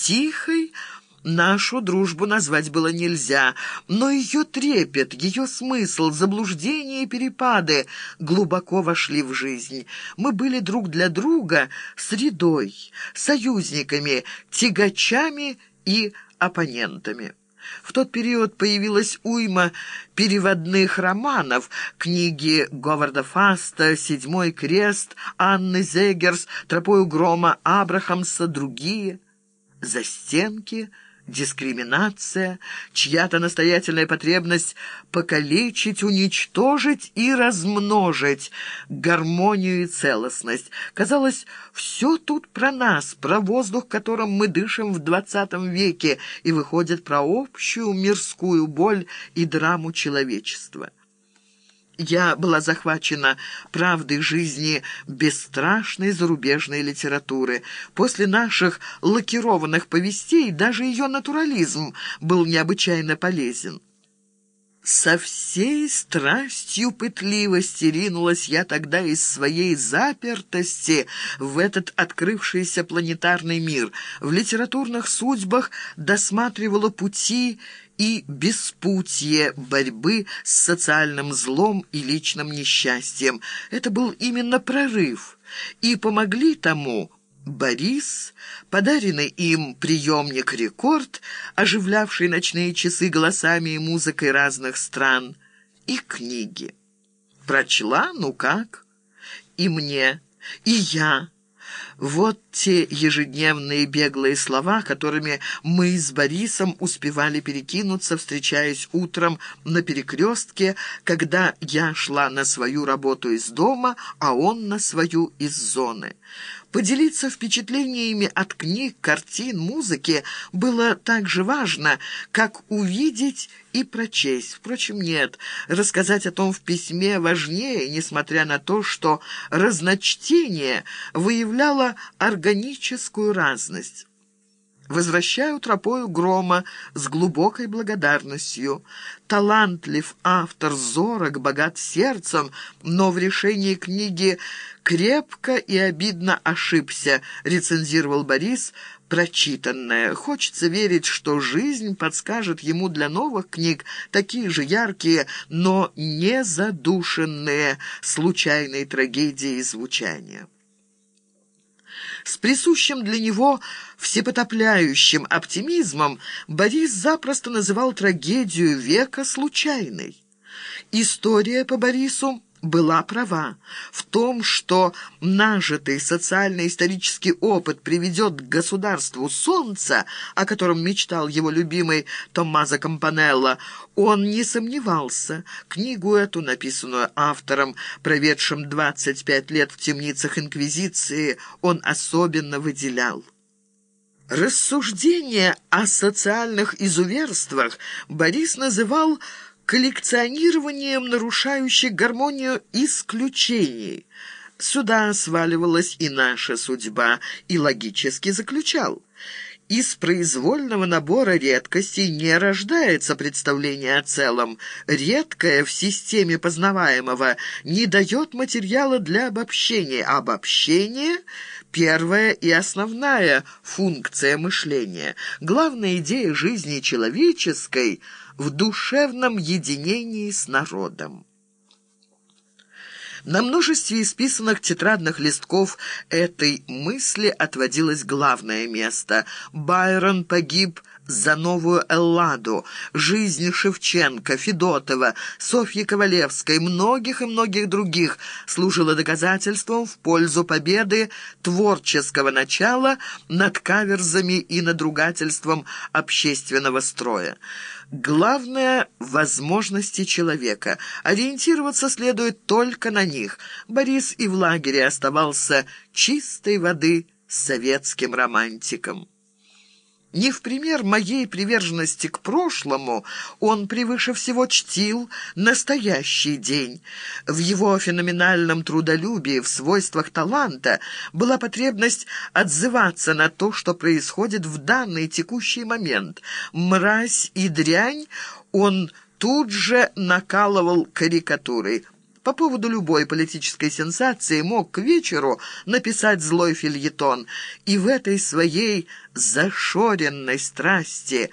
Тихой нашу дружбу назвать было нельзя, но ее трепет, ее смысл, заблуждения и перепады глубоко вошли в жизнь. Мы были друг для друга средой, союзниками, тягачами и оппонентами. В тот период появилась уйма переводных романов, книги Говарда Фаста, «Седьмой крест», Анны Зегерс, «Тропою грома» Абрахамса, другие. Застенки — дискриминация, чья-то настоятельная потребность покалечить, уничтожить и размножить гармонию и целостность. Казалось, все тут про нас, про воздух, которым мы дышим в двадцатом веке, и выходит про общую мирскую боль и драму человечества. Я была захвачена правдой жизни бесстрашной зарубежной литературы. После наших лакированных повестей даже ее натурализм был необычайно полезен. Со всей страстью пытливости ринулась я тогда из своей запертости в этот открывшийся планетарный мир. В литературных судьбах досматривала пути и беспутье борьбы с социальным злом и личным несчастьем. Это был именно прорыв, и помогли тому Борис, подаренный им приемник-рекорд, оживлявший ночные часы голосами и музыкой разных стран, и книги. Прочла, ну как? И мне, и я вот те ежедневные беглые слова, которыми мы с Борисом успевали перекинуться, встречаясь утром на перекрестке, когда я шла на свою работу из дома, а он на свою из зоны. Поделиться впечатлениями от книг, картин, музыки было так же важно, как увидеть и прочесть. Впрочем, нет, рассказать о том в письме важнее, несмотря на то, что разночтение выявляло органическую разность. Возвращаю тропою грома с глубокой благодарностью. Талантлив автор, зорок, богат сердцем, но в решении книги крепко и обидно ошибся, рецензировал Борис, прочитанное. Хочется верить, что жизнь подскажет ему для новых книг такие же яркие, но не задушенные случайной трагедией звучания. С присущим для него всепотопляющим оптимизмом Борис запросто называл трагедию века случайной. История по Борису была права в том, что нажитый социально-исторический опыт приведет к государству солнца, о котором мечтал его любимый Томмазо Кампанелло, он не сомневался. Книгу эту, написанную автором, проведшим 25 лет в темницах Инквизиции, он особенно выделял. Рассуждение о социальных изуверствах Борис называл коллекционированием нарушающих гармонию исключений. Сюда сваливалась и наша судьба, и логически заключал. Из произвольного набора редкостей не рождается представление о целом. Редкое в системе познаваемого не дает материала для обобщения. Обобщение — первая и основная функция мышления. Главная идея жизни человеческой — в душевном единении с народом. На множестве исписанных тетрадных листков этой мысли отводилось главное место. Байрон погиб за новую Элладу, жизнь Шевченко, Федотова, Софьи Ковалевской, многих и многих других служила доказательством в пользу победы творческого начала над каверзами и надругательством общественного строя. Главное — возможности человека. Ориентироваться следует только на них. Борис и в лагере оставался чистой воды советским романтиком. Не в пример моей приверженности к прошлому он превыше всего чтил настоящий день. В его феноменальном трудолюбии, в свойствах таланта была потребность отзываться на то, что происходит в данный текущий момент. Мразь и дрянь он тут же накалывал карикатурой. По поводу любой политической сенсации мог к вечеру написать злой фильетон, и в этой своей зашоренной страсти